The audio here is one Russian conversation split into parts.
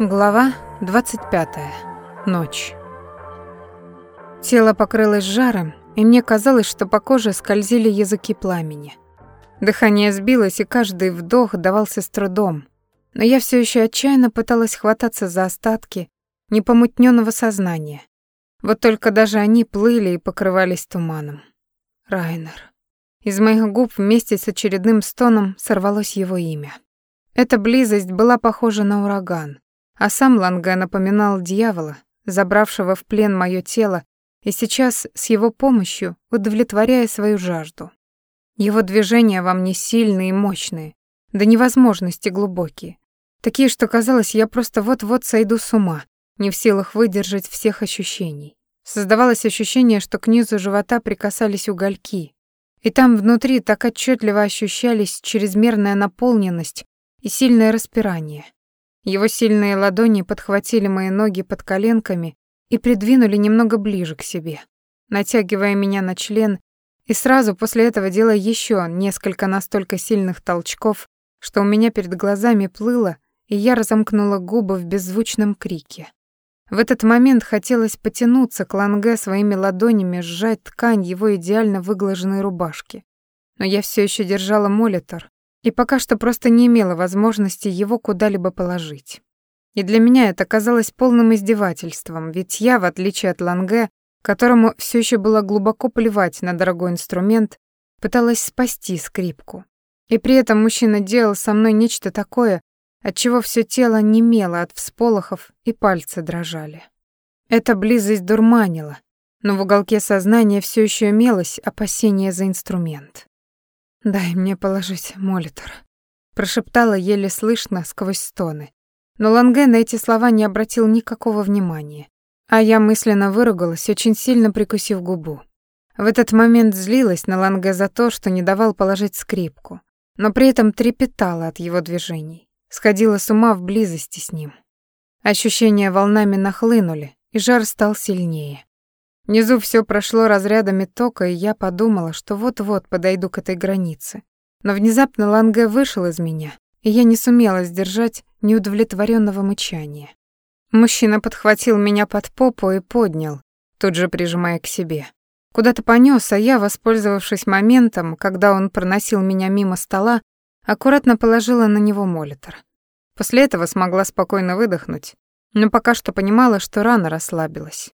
Глава 25. Ночь. Тело покрылось жаром, и мне казалось, что по коже скользили языки пламени. Дыхание сбилось, и каждый вдох давался с трудом. Но я все еще отчаянно пыталась хвататься за остатки непомутненного сознания. Вот только даже они плыли и покрывались туманом. Райнер. Из моих губ вместе с очередным стоном сорвалось его имя. Эта близость была похожа на ураган. А сам Ланге напоминал дьявола, забравшего в плен моё тело и сейчас с его помощью удовлетворяя свою жажду. Его движения во мне сильные и мощные, до невозможности глубокие. Такие, что казалось, я просто вот-вот сойду с ума, не в силах выдержать всех ощущений. Создавалось ощущение, что к низу живота прикасались угольки, и там внутри так отчетливо ощущались чрезмерная наполненность и сильное распирание. Его сильные ладони подхватили мои ноги под коленками и придвинули немного ближе к себе, натягивая меня на член, и сразу после этого делая еще несколько настолько сильных толчков, что у меня перед глазами плыло, и я разомкнула губы в беззвучном крике. В этот момент хотелось потянуться к Ланге своими ладонями, сжать ткань его идеально выглаженной рубашки. Но я все еще держала молитор, и пока что просто не имела возможности его куда-либо положить. И для меня это казалось полным издевательством, ведь я, в отличие от Ланге, которому все еще было глубоко плевать на дорогой инструмент, пыталась спасти скрипку. И при этом мужчина делал со мной нечто такое, от чего все тело немело от всполохов и пальцы дрожали. Эта близость дурманила, но в уголке сознания все еще имелось опасение за инструмент. «Дай мне положить молитор», — прошептала еле слышно сквозь стоны. Но Ланге на эти слова не обратил никакого внимания, а я мысленно выругалась, очень сильно прикусив губу. В этот момент злилась на Ланге за то, что не давал положить скрипку, но при этом трепетала от его движений, сходила с ума в близости с ним. Ощущения волнами нахлынули, и жар стал сильнее. Внизу все прошло разрядами тока, и я подумала, что вот-вот подойду к этой границе. Но внезапно Ланге вышел из меня, и я не сумела сдержать неудовлетворенного мычания. Мужчина подхватил меня под попу и поднял, тут же прижимая к себе. Куда-то понёс, а я, воспользовавшись моментом, когда он проносил меня мимо стола, аккуратно положила на него молитор. После этого смогла спокойно выдохнуть, но пока что понимала, что рано расслабилась.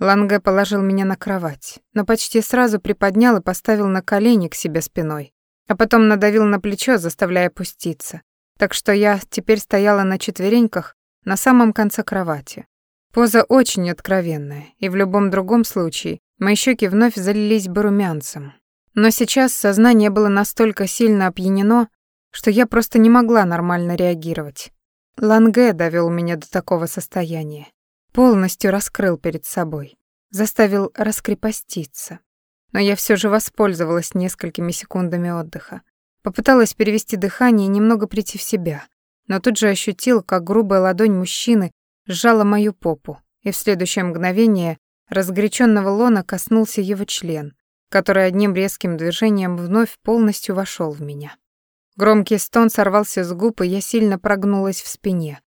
Ланге положил меня на кровать, но почти сразу приподнял и поставил на колени к себе спиной, а потом надавил на плечо, заставляя опуститься. Так что я теперь стояла на четвереньках на самом конце кровати. Поза очень откровенная, и в любом другом случае мои щеки вновь залились бы румянцем. Но сейчас сознание было настолько сильно опьянено, что я просто не могла нормально реагировать. Ланге довел меня до такого состояния полностью раскрыл перед собой, заставил раскрепоститься. Но я все же воспользовалась несколькими секундами отдыха. Попыталась перевести дыхание и немного прийти в себя, но тут же ощутил, как грубая ладонь мужчины сжала мою попу, и в следующее мгновение разгоряченного лона коснулся его член, который одним резким движением вновь полностью вошел в меня. Громкий стон сорвался с губ, и я сильно прогнулась в спине.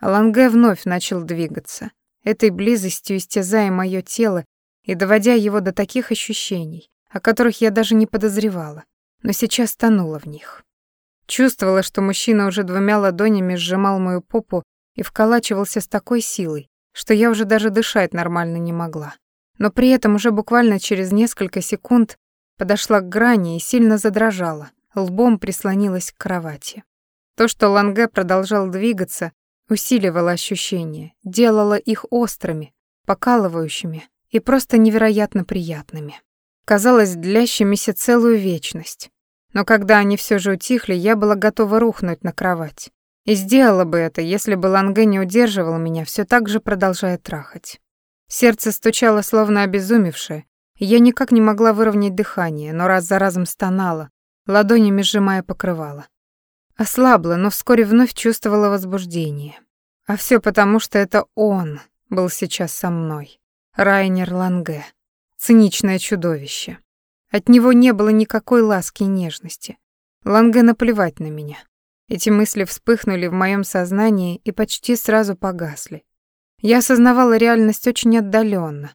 Аланге вновь начал двигаться этой близостью истязая моё тело и доводя его до таких ощущений, о которых я даже не подозревала, но сейчас тонула в них. Чувствовала, что мужчина уже двумя ладонями сжимал мою попу и вколачивался с такой силой, что я уже даже дышать нормально не могла. Но при этом уже буквально через несколько секунд подошла к грани и сильно задрожала, лбом прислонилась к кровати. То, что Ланге продолжал двигаться, усиливала ощущения, делала их острыми, покалывающими и просто невероятно приятными. Казалось, длящимися целую вечность. Но когда они все же утихли, я была готова рухнуть на кровать. И сделала бы это, если бы Ланге не удерживал меня, все так же продолжая трахать. Сердце стучало словно обезумевшее, я никак не могла выровнять дыхание, но раз за разом стонала, ладонями сжимая покрывало. Ослабла, но вскоре вновь чувствовала возбуждение. А все потому, что это он был сейчас со мной. Райнер Ланге. Циничное чудовище. От него не было никакой ласки и нежности. Ланге наплевать на меня. Эти мысли вспыхнули в моем сознании и почти сразу погасли. Я осознавала реальность очень отдаленно,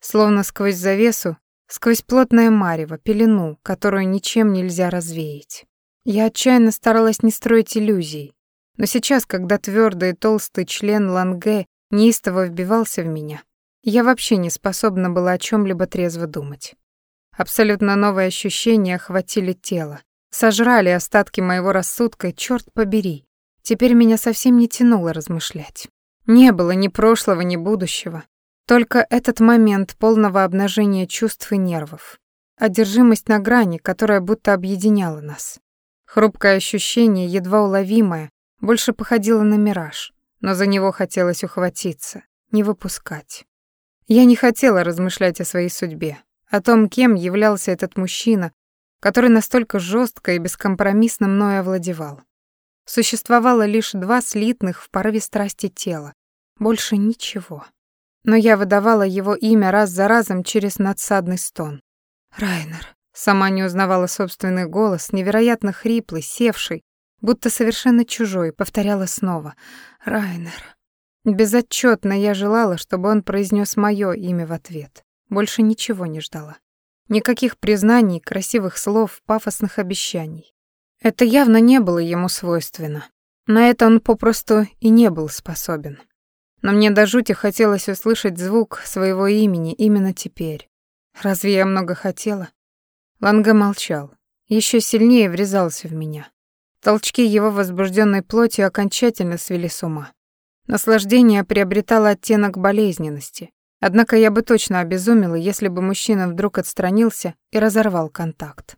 словно сквозь завесу, сквозь плотное марево, пелену, которую ничем нельзя развеять. Я отчаянно старалась не строить иллюзий, но сейчас, когда твердый и толстый член Ланге неистово вбивался в меня, я вообще не способна была о чем либо трезво думать. Абсолютно новые ощущения охватили тело, сожрали остатки моего рассудка, и чёрт побери, теперь меня совсем не тянуло размышлять. Не было ни прошлого, ни будущего, только этот момент полного обнажения чувств и нервов, одержимость на грани, которая будто объединяла нас. Хрупкое ощущение, едва уловимое, больше походило на мираж, но за него хотелось ухватиться, не выпускать. Я не хотела размышлять о своей судьбе, о том, кем являлся этот мужчина, который настолько жестко и бескомпромиссно мною овладевал. Существовало лишь два слитных в порыве страсти тела, больше ничего. Но я выдавала его имя раз за разом через надсадный стон. Райнер. Сама не узнавала собственный голос, невероятно хриплый, севший, будто совершенно чужой, повторяла снова. Райнер. Безотчетно я желала, чтобы он произнес мое имя в ответ. Больше ничего не ждала. Никаких признаний, красивых слов, пафосных обещаний. Это явно не было ему свойственно. На это он попросту и не был способен. Но мне до жути хотелось услышать звук своего имени именно теперь. Разве я много хотела? Ланга молчал. Еще сильнее врезался в меня. Толчки его возбужденной плоти окончательно свели с ума. Наслаждение приобретало оттенок болезненности. Однако я бы точно обезумела, если бы мужчина вдруг отстранился и разорвал контакт.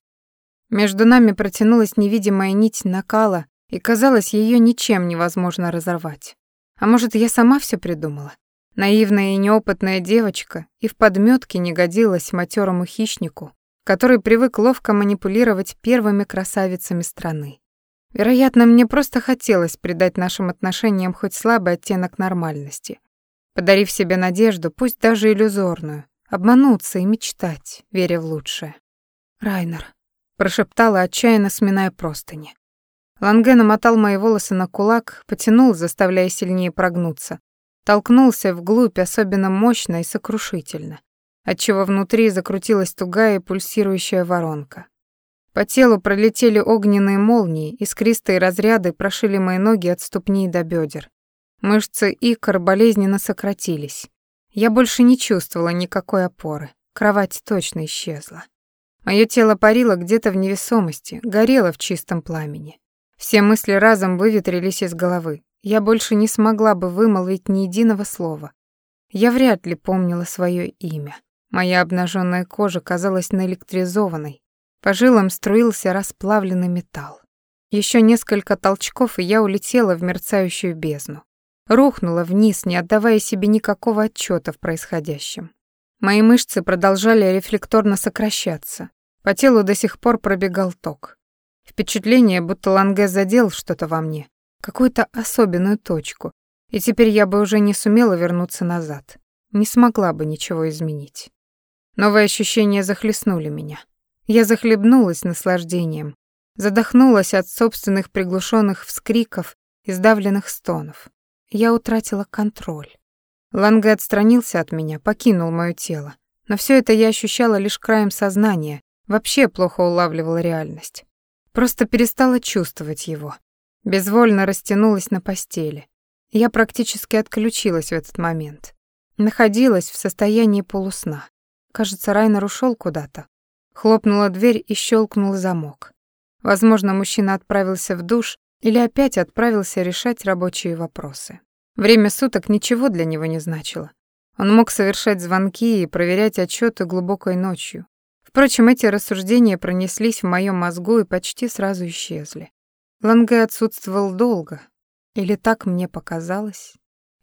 Между нами протянулась невидимая нить накала, и казалось, ее ничем невозможно разорвать. А может, я сама все придумала? Наивная и неопытная девочка и в подметке не годилась матерому хищнику, который привык ловко манипулировать первыми красавицами страны. Вероятно, мне просто хотелось придать нашим отношениям хоть слабый оттенок нормальности, подарив себе надежду, пусть даже иллюзорную, обмануться и мечтать, веря в лучшее. «Райнер», — прошептала, отчаянно сминая простыни. Ланге намотал мои волосы на кулак, потянул, заставляя сильнее прогнуться, толкнулся вглубь особенно мощно и сокрушительно, отчего внутри закрутилась тугая пульсирующая воронка. По телу пролетели огненные молнии, искристые разряды прошили мои ноги от ступней до бедер. Мышцы икр болезненно сократились. Я больше не чувствовала никакой опоры. Кровать точно исчезла. Мое тело парило где-то в невесомости, горело в чистом пламени. Все мысли разом выветрились из головы. Я больше не смогла бы вымолвить ни единого слова. Я вряд ли помнила свое имя. Моя обнаженная кожа казалась наэлектризованной, по жилам струился расплавленный металл. Еще несколько толчков, и я улетела в мерцающую бездну. Рухнула вниз, не отдавая себе никакого отчета в происходящем. Мои мышцы продолжали рефлекторно сокращаться. По телу до сих пор пробегал ток. Впечатление, будто Ланге задел что-то во мне, какую-то особенную точку, и теперь я бы уже не сумела вернуться назад, не смогла бы ничего изменить. Новые ощущения захлестнули меня. Я захлебнулась наслаждением, задохнулась от собственных приглушенных вскриков и сдавленных стонов. Я утратила контроль. Ланге отстранился от меня, покинул моё тело. Но всё это я ощущала лишь краем сознания, вообще плохо улавливала реальность. Просто перестала чувствовать его. Безвольно растянулась на постели. Я практически отключилась в этот момент. Находилась в состоянии полусна. Кажется, Райнер ушёл куда-то, Хлопнула дверь и щелкнул замок. Возможно, мужчина отправился в душ или опять отправился решать рабочие вопросы. Время суток ничего для него не значило. Он мог совершать звонки и проверять отчеты глубокой ночью. Впрочем, эти рассуждения пронеслись в моем мозгу и почти сразу исчезли. Ланге отсутствовал долго. Или так мне показалось?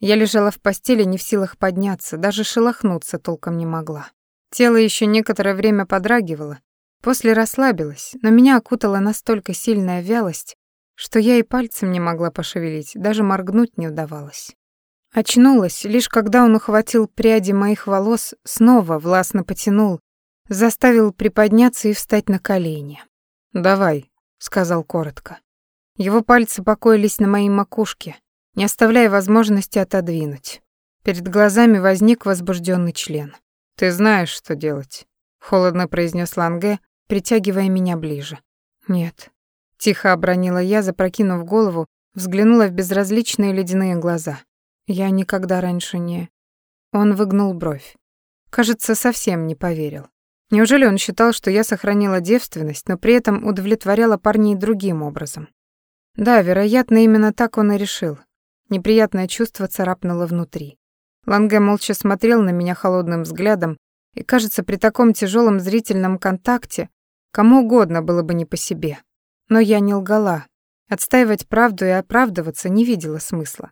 Я лежала в постели не в силах подняться, даже шелохнуться толком не могла. Тело еще некоторое время подрагивало, после расслабилось, но меня окутала настолько сильная вялость, что я и пальцем не могла пошевелить, даже моргнуть не удавалось. Очнулась, лишь когда он ухватил пряди моих волос, снова властно потянул, заставил приподняться и встать на колени. «Давай», — сказал коротко. Его пальцы покоились на моей макушке, не оставляя возможности отодвинуть. Перед глазами возник возбужденный член. «Ты знаешь, что делать», — холодно произнес Ланге, притягивая меня ближе. «Нет», — тихо обронила я, запрокинув голову, взглянула в безразличные ледяные глаза. Я никогда раньше не... Он выгнул бровь. Кажется, совсем не поверил. Неужели он считал, что я сохранила девственность, но при этом удовлетворяла парней другим образом? Да, вероятно, именно так он и решил. Неприятное чувство царапнуло внутри. Ланге молча смотрел на меня холодным взглядом, и, кажется, при таком тяжелом зрительном контакте кому угодно было бы не по себе. Но я не лгала. Отстаивать правду и оправдываться не видела смысла.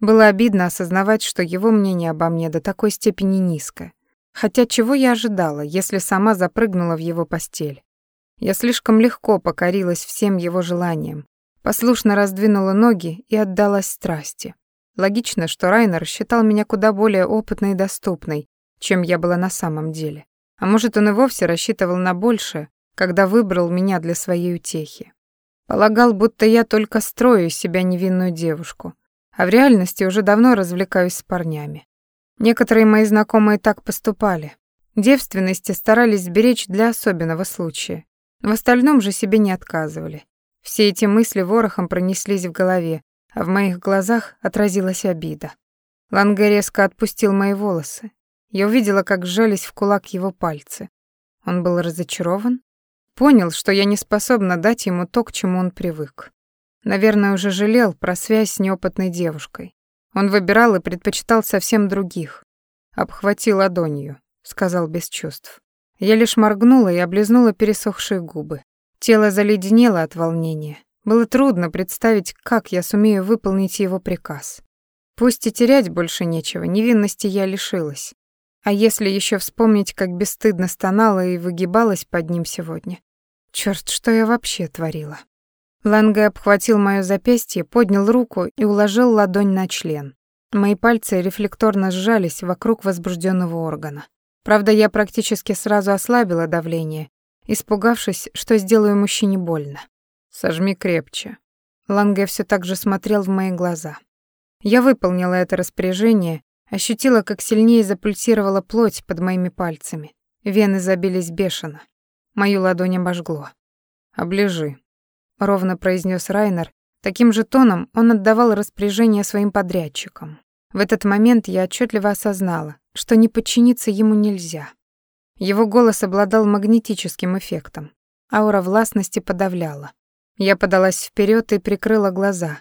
Было обидно осознавать, что его мнение обо мне до такой степени низкое. Хотя чего я ожидала, если сама запрыгнула в его постель? Я слишком легко покорилась всем его желаниям, послушно раздвинула ноги и отдалась страсти. Логично, что Райнер считал меня куда более опытной и доступной, чем я была на самом деле. А может, он и вовсе рассчитывал на большее, когда выбрал меня для своей утехи. Полагал, будто я только строю из себя невинную девушку, а в реальности уже давно развлекаюсь с парнями. Некоторые мои знакомые так поступали. Девственности старались сберечь для особенного случая. В остальном же себе не отказывали. Все эти мысли ворохом пронеслись в голове, в моих глазах отразилась обида. Ланге резко отпустил мои волосы. Я увидела, как сжались в кулак его пальцы. Он был разочарован? Понял, что я не способна дать ему то, к чему он привык. Наверное, уже жалел про связь с неопытной девушкой. Он выбирал и предпочитал совсем других. Обхватил ладонью, сказал без чувств. Я лишь моргнула и облизнула пересохшие губы. Тело заледенело от волнения. Было трудно представить, как я сумею выполнить его приказ. Пусть и терять больше нечего, невинности я лишилась. А если еще вспомнить, как бесстыдно стонала и выгибалась под ним сегодня. Черт, что я вообще творила? Ланге обхватил моё запястье, поднял руку и уложил ладонь на член. Мои пальцы рефлекторно сжались вокруг возбужденного органа. Правда, я практически сразу ослабила давление, испугавшись, что сделаю мужчине больно. «Сожми крепче». Ланге все так же смотрел в мои глаза. Я выполнила это распоряжение, ощутила, как сильнее запульсировала плоть под моими пальцами. Вены забились бешено. Мою ладонь обожгло. «Оближи», — ровно произнес Райнер. Таким же тоном он отдавал распоряжение своим подрядчикам. В этот момент я отчетливо осознала, что не подчиниться ему нельзя. Его голос обладал магнетическим эффектом. Аура властности подавляла. Я подалась вперед и прикрыла глаза.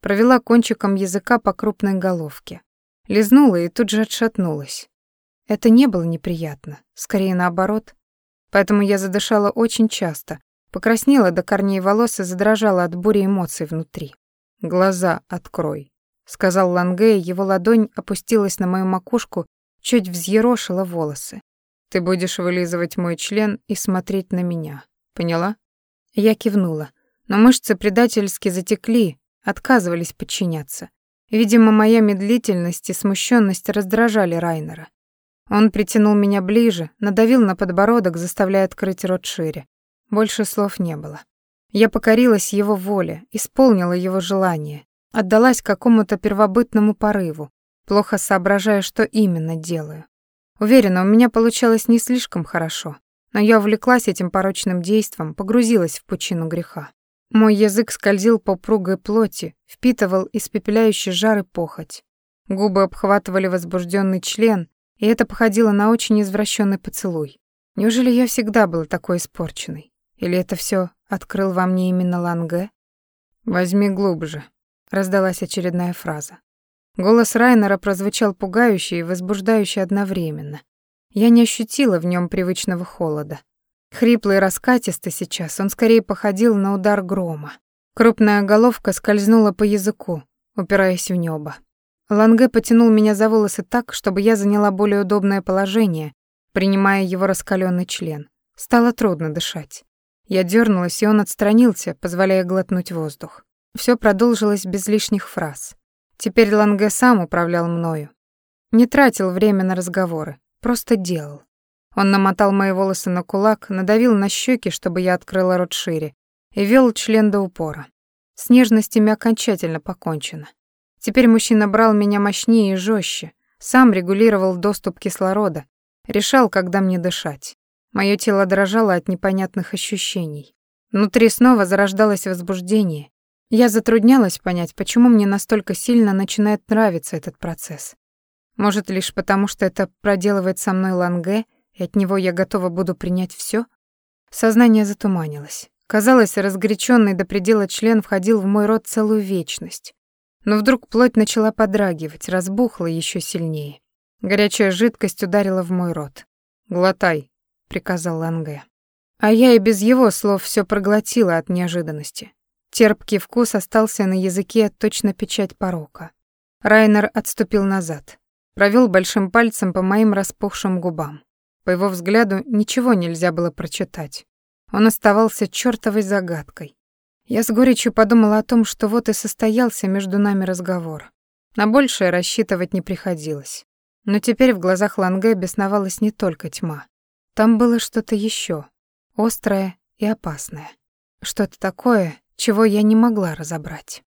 Провела кончиком языка по крупной головке. Лизнула и тут же отшатнулась. Это не было неприятно, скорее наоборот. Поэтому я задышала очень часто, Покраснела до корней волос и задрожала от бури эмоций внутри. «Глаза открой», — сказал Ланге, его ладонь опустилась на мою макушку, чуть взъерошила волосы. «Ты будешь вылизывать мой член и смотреть на меня. Поняла?» Я кивнула, но мышцы предательски затекли, отказывались подчиняться. Видимо, моя медлительность и смущенность раздражали Райнера. Он притянул меня ближе, надавил на подбородок, заставляя открыть рот шире. Больше слов не было. Я покорилась его воле, исполнила его желание, отдалась какому-то первобытному порыву, плохо соображая, что именно делаю. Уверена, у меня получалось не слишком хорошо, но я увлеклась этим порочным действом, погрузилась в пучину греха. Мой язык скользил по пругой плоти, впитывал испепеляющий жар и похоть. Губы обхватывали возбужденный член, и это походило на очень извращенный поцелуй. Неужели я всегда была такой испорченной? Или это все открыл во мне именно Ланге? «Возьми глубже», — раздалась очередная фраза. Голос Райнера прозвучал пугающе и возбуждающе одновременно. Я не ощутила в нем привычного холода. Хриплый и раскатистый сейчас, он скорее походил на удар грома. Крупная головка скользнула по языку, упираясь в небо. Ланге потянул меня за волосы так, чтобы я заняла более удобное положение, принимая его раскаленный член. Стало трудно дышать. Я дернулась, и он отстранился, позволяя глотнуть воздух. Все продолжилось без лишних фраз. Теперь Ланге сам управлял мною. Не тратил время на разговоры, просто делал. Он намотал мои волосы на кулак, надавил на щеки, чтобы я открыла рот шире, и вел член до упора. С нежностями окончательно покончено. Теперь мужчина брал меня мощнее и жестче, сам регулировал доступ кислорода, решал, когда мне дышать. Мое тело дрожало от непонятных ощущений. Внутри снова зарождалось возбуждение. Я затруднялась понять, почему мне настолько сильно начинает нравиться этот процесс. Может, лишь потому, что это проделывает со мной Ланге, и от него я готова буду принять все? Сознание затуманилось. Казалось, разгоряченный до предела член входил в мой рот целую вечность. Но вдруг плоть начала подрагивать, разбухла еще сильнее. Горячая жидкость ударила в мой рот. «Глотай», — приказал Ланге. А я и без его слов все проглотила от неожиданности. Терпкий вкус остался на языке, точно печать порока. Райнер отступил назад, провел большим пальцем по моим распухшим губам. По его взгляду ничего нельзя было прочитать. Он оставался чёртовой загадкой. Я с горечью подумала о том, что вот и состоялся между нами разговор. На большее рассчитывать не приходилось. Но теперь в глазах Ланге бесновалась не только тьма. Там было что-то еще, острое и опасное. Что-то такое, чего я не могла разобрать.